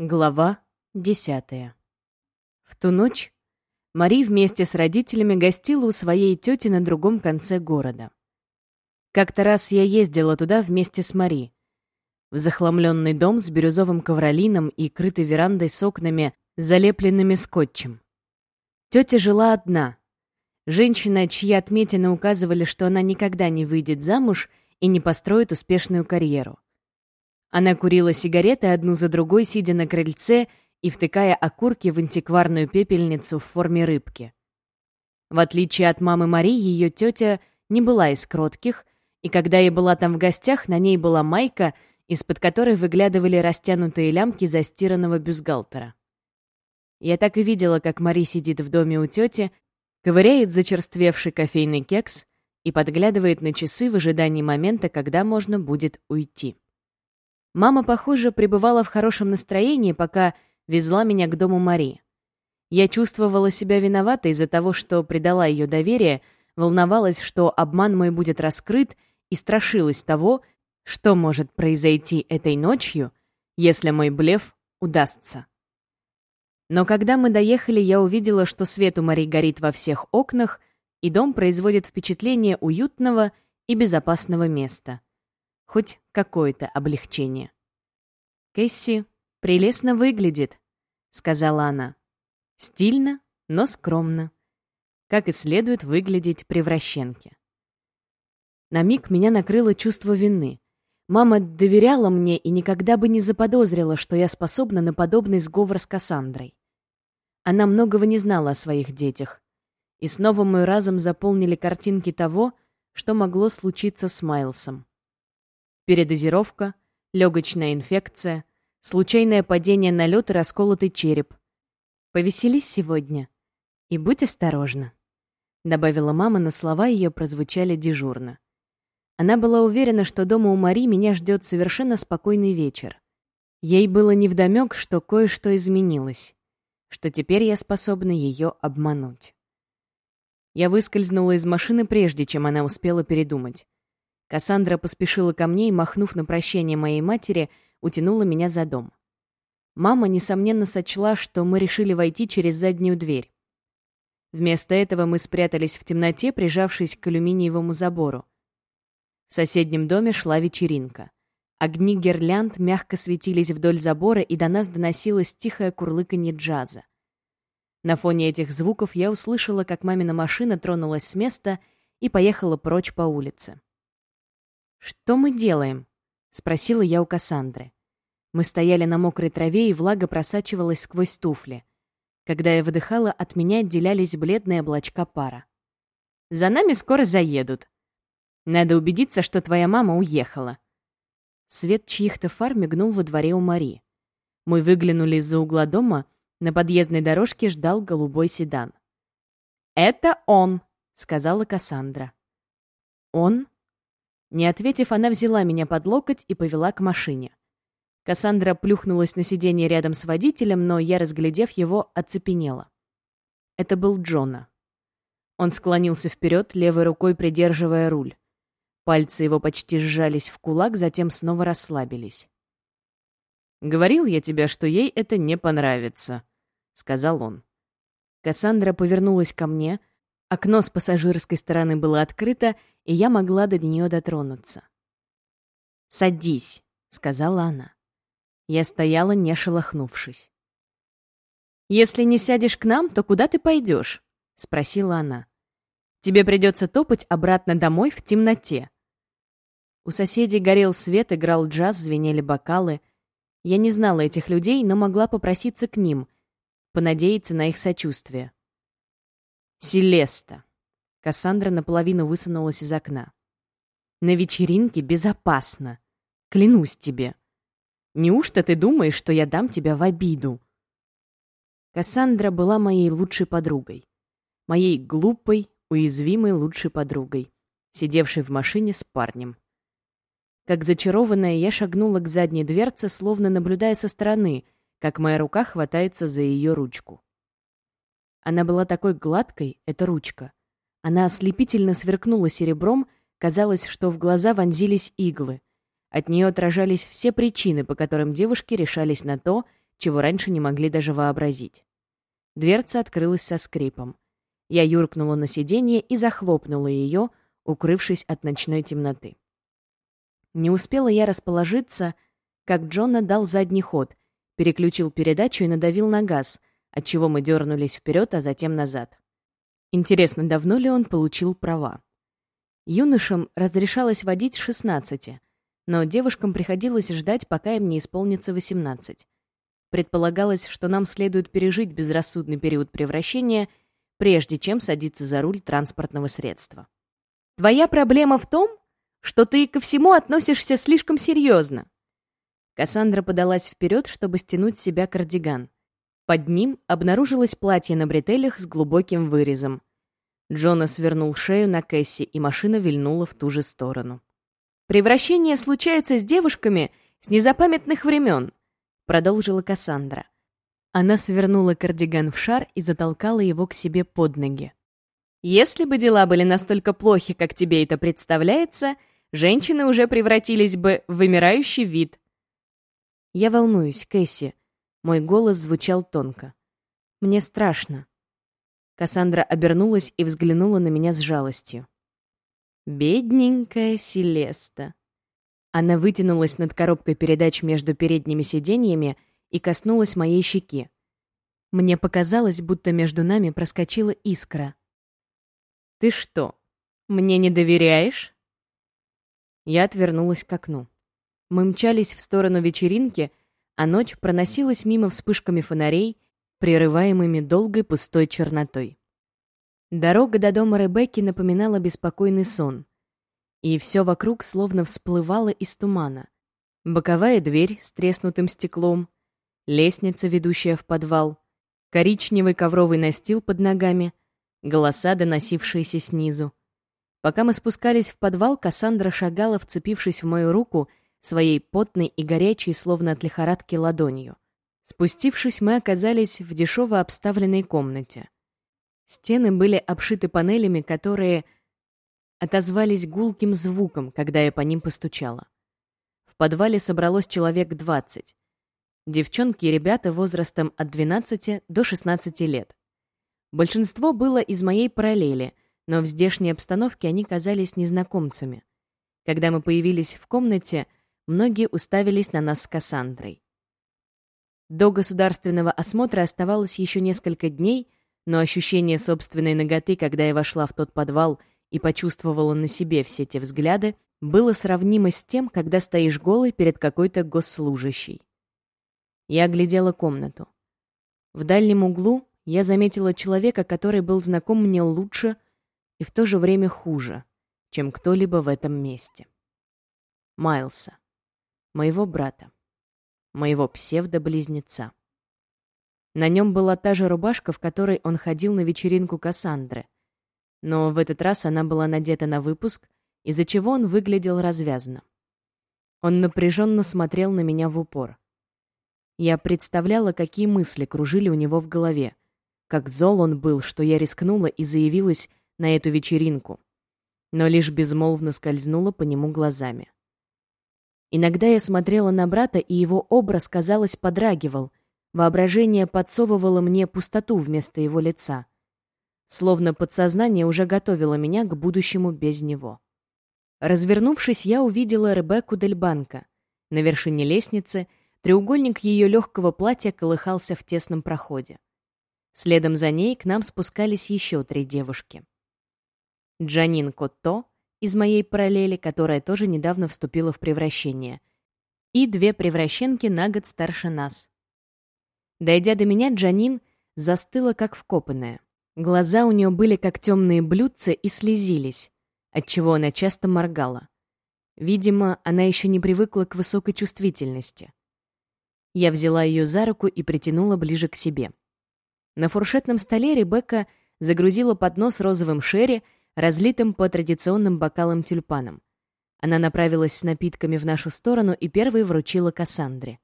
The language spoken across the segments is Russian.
Глава десятая. В ту ночь Мари вместе с родителями гостила у своей тети на другом конце города. Как-то раз я ездила туда вместе с Мари. В захламленный дом с бирюзовым ковролином и крытой верандой с окнами, залепленными скотчем. Тетя жила одна. Женщина, чьи отметины указывали, что она никогда не выйдет замуж и не построит успешную карьеру. Она курила сигареты одну за другой, сидя на крыльце и втыкая окурки в антикварную пепельницу в форме рыбки. В отличие от мамы Мари, ее тетя не была из кротких, и когда я была там в гостях, на ней была майка, из-под которой выглядывали растянутые лямки застиранного бюстгальтера. Я так и видела, как Мари сидит в доме у тети, ковыряет зачерствевший кофейный кекс и подглядывает на часы в ожидании момента, когда можно будет уйти. Мама, похоже, пребывала в хорошем настроении, пока везла меня к дому Мари. Я чувствовала себя виноватой из-за того, что предала ее доверие, волновалась, что обман мой будет раскрыт, и страшилась того, что может произойти этой ночью, если мой блеф удастся. Но когда мы доехали, я увидела, что свет у Мари горит во всех окнах, и дом производит впечатление уютного и безопасного места хоть какое-то облегчение. «Кэсси прелестно выглядит», — сказала она. «Стильно, но скромно. Как и следует выглядеть превращенке». На миг меня накрыло чувство вины. Мама доверяла мне и никогда бы не заподозрила, что я способна на подобный сговор с Кассандрой. Она многого не знала о своих детях. И снова мой разум заполнили картинки того, что могло случиться с Майлсом. Передозировка, легочная инфекция, случайное падение на лед и расколотый череп. Повеселись сегодня и будь осторожна, добавила мама, но слова ее прозвучали дежурно. Она была уверена, что дома у Мари меня ждет совершенно спокойный вечер. Ей было невдомек, что кое-что изменилось, что теперь я способна ее обмануть. Я выскользнула из машины прежде, чем она успела передумать. Кассандра поспешила ко мне и, махнув на прощение моей матери, утянула меня за дом. Мама, несомненно, сочла, что мы решили войти через заднюю дверь. Вместо этого мы спрятались в темноте, прижавшись к алюминиевому забору. В соседнем доме шла вечеринка. Огни гирлянд мягко светились вдоль забора, и до нас доносилось тихое курлыканье джаза. На фоне этих звуков я услышала, как мамина машина тронулась с места и поехала прочь по улице. «Что мы делаем?» — спросила я у Кассандры. Мы стояли на мокрой траве, и влага просачивалась сквозь туфли. Когда я выдыхала, от меня отделялись бледные облачка пара. «За нами скоро заедут. Надо убедиться, что твоя мама уехала». Свет чьих-то фар мигнул во дворе у Мари. Мы выглянули из-за угла дома, на подъездной дорожке ждал голубой седан. «Это он», — сказала Кассандра. «Он?» Не ответив, она взяла меня под локоть и повела к машине. Кассандра плюхнулась на сиденье рядом с водителем, но я, разглядев его, оцепенела. Это был Джона. Он склонился вперед, левой рукой придерживая руль. Пальцы его почти сжались в кулак, затем снова расслабились. «Говорил я тебе, что ей это не понравится», — сказал он. Кассандра повернулась ко мне. Окно с пассажирской стороны было открыто, и я могла до нее дотронуться. «Садись», — сказала она. Я стояла, не шелохнувшись. «Если не сядешь к нам, то куда ты пойдешь?» — спросила она. «Тебе придется топать обратно домой в темноте». У соседей горел свет, играл джаз, звенели бокалы. Я не знала этих людей, но могла попроситься к ним, понадеяться на их сочувствие. «Селеста», Кассандра наполовину высунулась из окна. «На вечеринке безопасно. Клянусь тебе. Неужто ты думаешь, что я дам тебя в обиду?» Кассандра была моей лучшей подругой. Моей глупой, уязвимой лучшей подругой, сидевшей в машине с парнем. Как зачарованная, я шагнула к задней дверце, словно наблюдая со стороны, как моя рука хватается за ее ручку. Она была такой гладкой, эта ручка, она ослепительно сверкнула серебром, казалось, что в глаза вонзились иглы. От нее отражались все причины, по которым девушки решались на то, чего раньше не могли даже вообразить. Дверца открылась со скрипом. Я юркнула на сиденье и захлопнула ее, укрывшись от ночной темноты. Не успела я расположиться, как Джона дал задний ход, переключил передачу и надавил на газ, отчего мы дернулись вперед, а затем назад. Интересно, давно ли он получил права? Юношам разрешалось водить с 16, но девушкам приходилось ждать, пока им не исполнится 18. Предполагалось, что нам следует пережить безрассудный период превращения, прежде чем садиться за руль транспортного средства. «Твоя проблема в том, что ты ко всему относишься слишком серьезно». Кассандра подалась вперед, чтобы стянуть с себя кардиган. Под ним обнаружилось платье на бретелях с глубоким вырезом. Джона свернул шею на Кэсси, и машина вильнула в ту же сторону. «Превращения случаются с девушками с незапамятных времен», — продолжила Кассандра. Она свернула кардиган в шар и затолкала его к себе под ноги. «Если бы дела были настолько плохи, как тебе это представляется, женщины уже превратились бы в вымирающий вид». «Я волнуюсь, Кэсси», мой голос звучал тонко. «Мне страшно». Кассандра обернулась и взглянула на меня с жалостью. «Бедненькая Селеста». Она вытянулась над коробкой передач между передними сиденьями и коснулась моей щеки. Мне показалось, будто между нами проскочила искра. «Ты что, мне не доверяешь?» Я отвернулась к окну. Мы мчались в сторону вечеринки, а ночь проносилась мимо вспышками фонарей, прерываемыми долгой пустой чернотой. Дорога до дома Ребекки напоминала беспокойный сон, и все вокруг словно всплывало из тумана. Боковая дверь с треснутым стеклом, лестница, ведущая в подвал, коричневый ковровый настил под ногами, голоса, доносившиеся снизу. Пока мы спускались в подвал, Кассандра шагала, вцепившись в мою руку, своей потной и горячей, словно от лихорадки, ладонью. Спустившись, мы оказались в дешево обставленной комнате. Стены были обшиты панелями, которые отозвались гулким звуком, когда я по ним постучала. В подвале собралось человек двадцать. Девчонки и ребята возрастом от 12 до 16 лет. Большинство было из моей параллели, но в здешней обстановке они казались незнакомцами. Когда мы появились в комнате, многие уставились на нас с Кассандрой. До государственного осмотра оставалось еще несколько дней, но ощущение собственной ноготы, когда я вошла в тот подвал и почувствовала на себе все те взгляды, было сравнимо с тем, когда стоишь голой перед какой-то госслужащей. Я оглядела комнату. В дальнем углу я заметила человека, который был знаком мне лучше и в то же время хуже, чем кто-либо в этом месте. Майлса моего брата, моего псевдо-близнеца. На нем была та же рубашка, в которой он ходил на вечеринку Кассандры, но в этот раз она была надета на выпуск, из-за чего он выглядел развязно. Он напряженно смотрел на меня в упор. Я представляла, какие мысли кружили у него в голове, как зол он был, что я рискнула и заявилась на эту вечеринку, но лишь безмолвно скользнула по нему глазами. Иногда я смотрела на брата, и его образ, казалось, подрагивал. Воображение подсовывало мне пустоту вместо его лица. Словно подсознание уже готовило меня к будущему без него. Развернувшись, я увидела Ребекку Дель Банко. На вершине лестницы треугольник ее легкого платья колыхался в тесном проходе. Следом за ней к нам спускались еще три девушки. Джанин Котто, из моей параллели, которая тоже недавно вступила в превращение, и две превращенки на год старше нас. Дойдя до меня, Джанин застыла как вкопанная. Глаза у нее были как темные блюдца и слезились, отчего она часто моргала. Видимо, она еще не привыкла к высокой чувствительности. Я взяла ее за руку и притянула ближе к себе. На фуршетном столе Ребекка загрузила поднос розовым шерри, разлитым по традиционным бокалам тюльпанам. Она направилась с напитками в нашу сторону и первой вручила Кассандре.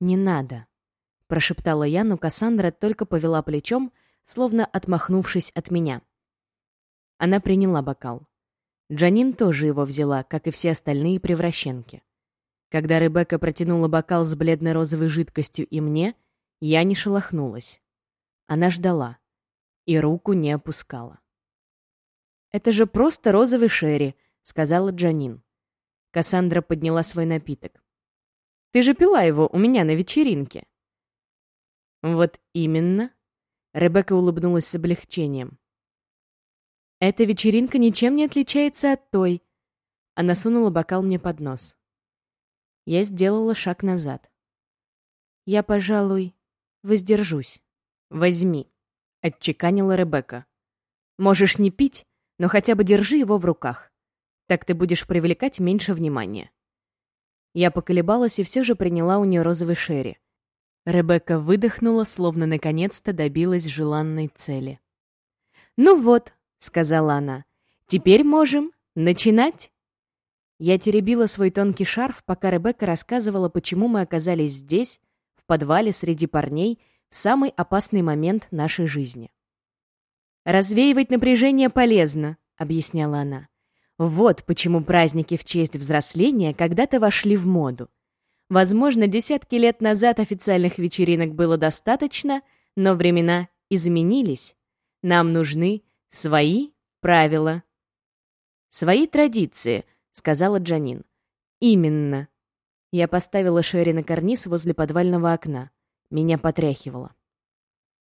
«Не надо», — прошептала я, но Кассандра только повела плечом, словно отмахнувшись от меня. Она приняла бокал. Джанин тоже его взяла, как и все остальные превращенки. Когда Ребекка протянула бокал с бледно-розовой жидкостью и мне, я не шелохнулась. Она ждала и руку не опускала. «Это же просто розовый шерри», — сказала Джанин. Кассандра подняла свой напиток. «Ты же пила его у меня на вечеринке». «Вот именно», — Ребекка улыбнулась с облегчением. «Эта вечеринка ничем не отличается от той». Она сунула бокал мне под нос. Я сделала шаг назад. «Я, пожалуй, воздержусь. Возьми», — отчеканила Ребекка. «Можешь не пить, но хотя бы держи его в руках. Так ты будешь привлекать меньше внимания». Я поколебалась и все же приняла у нее розовый шерри. Ребекка выдохнула, словно наконец-то добилась желанной цели. «Ну вот», — сказала она, — «теперь можем начинать». Я теребила свой тонкий шарф, пока Ребекка рассказывала, почему мы оказались здесь, в подвале среди парней, в самый опасный момент нашей жизни. «Развеивать напряжение полезно», — объясняла она. «Вот почему праздники в честь взросления когда-то вошли в моду. Возможно, десятки лет назад официальных вечеринок было достаточно, но времена изменились. Нам нужны свои правила». «Свои традиции», — сказала Джанин. «Именно». Я поставила Шерри на карниз возле подвального окна. Меня потряхивало.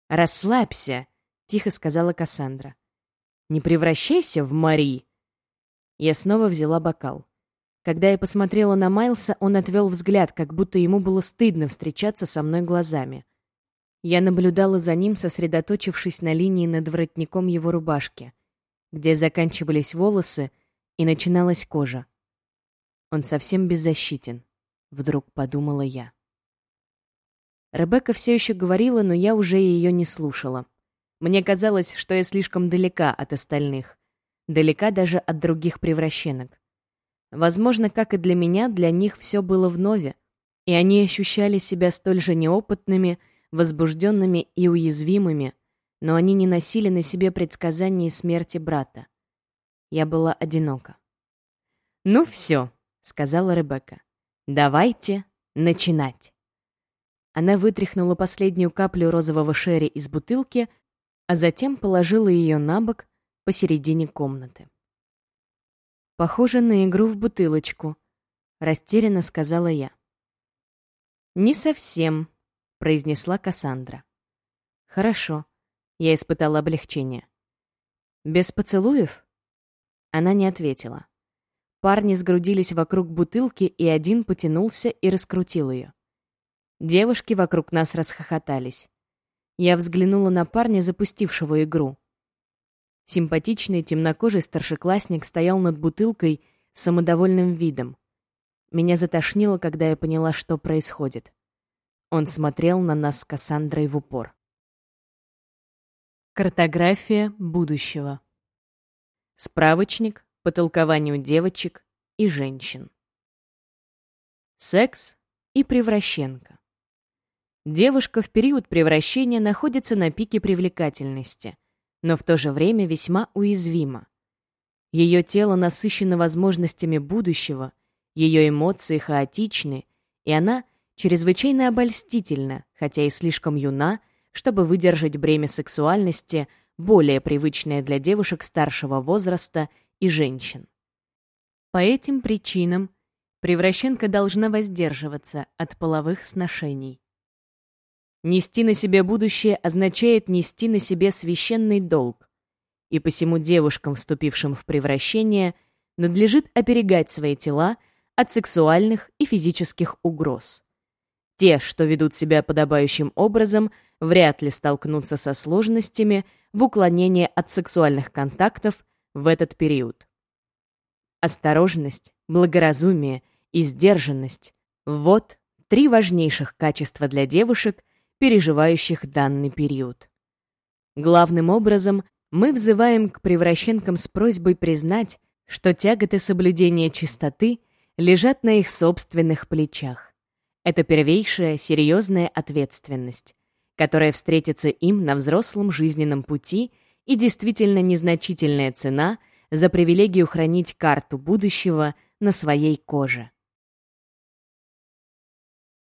«Расслабься», — тихо сказала Кассандра. «Не превращайся в Мари». Я снова взяла бокал. Когда я посмотрела на Майлса, он отвел взгляд, как будто ему было стыдно встречаться со мной глазами. Я наблюдала за ним, сосредоточившись на линии над воротником его рубашки, где заканчивались волосы, и начиналась кожа. Он совсем беззащитен, вдруг подумала я. Ребекка все еще говорила, но я уже ее не слушала. Мне казалось, что я слишком далека от остальных. Далека даже от других превращенок. Возможно, как и для меня, для них все было вновь, и они ощущали себя столь же неопытными, возбужденными и уязвимыми, но они не носили на себе предсказаний смерти брата. Я была одинока. «Ну все», — сказала Ребекка. «Давайте начинать». Она вытряхнула последнюю каплю розового шерри из бутылки, а затем положила ее на бок посередине комнаты. «Похоже на игру в бутылочку», — растерянно сказала я. «Не совсем», — произнесла Кассандра. «Хорошо», — я испытала облегчение. «Без поцелуев?» Она не ответила. Парни сгрудились вокруг бутылки, и один потянулся и раскрутил ее. Девушки вокруг нас расхохотались. Я взглянула на парня, запустившего игру. Симпатичный темнокожий старшеклассник стоял над бутылкой с самодовольным видом. Меня затошнило, когда я поняла, что происходит. Он смотрел на нас с Кассандрой в упор. Картография будущего. Справочник по толкованию девочек и женщин. Секс и превращенка. Девушка в период превращения находится на пике привлекательности, но в то же время весьма уязвима. Ее тело насыщено возможностями будущего, ее эмоции хаотичны, и она чрезвычайно обольстительна, хотя и слишком юна, чтобы выдержать бремя сексуальности, более привычное для девушек старшего возраста и женщин. По этим причинам превращенка должна воздерживаться от половых сношений. Нести на себе будущее означает нести на себе священный долг, и посему девушкам, вступившим в превращение, надлежит оберегать свои тела от сексуальных и физических угроз. Те, что ведут себя подобающим образом, вряд ли столкнутся со сложностями в уклонении от сексуальных контактов в этот период. Осторожность, благоразумие и сдержанность – вот три важнейших качества для девушек, переживающих данный период. Главным образом мы взываем к превращенкам с просьбой признать, что тяготы соблюдения чистоты лежат на их собственных плечах. Это первейшая серьезная ответственность, которая встретится им на взрослом жизненном пути и действительно незначительная цена за привилегию хранить карту будущего на своей коже.